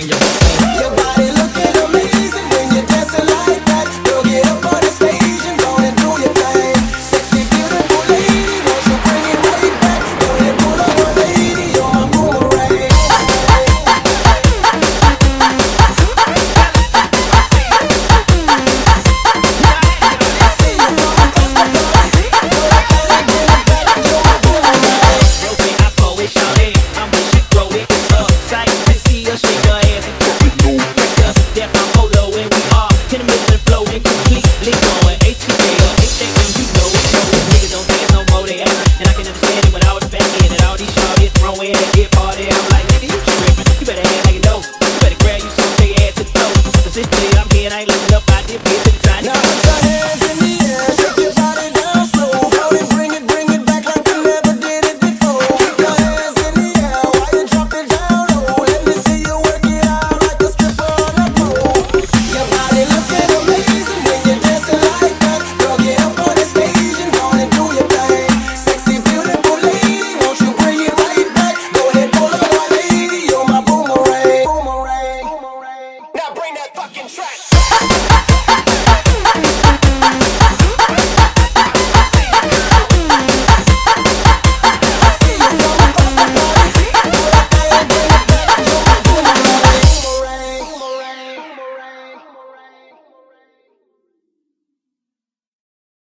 change. get. I'm like, you. You better act like you know. You better grab add. Cause this I'm here, I ain't looking up. I did pay to the No, Now put your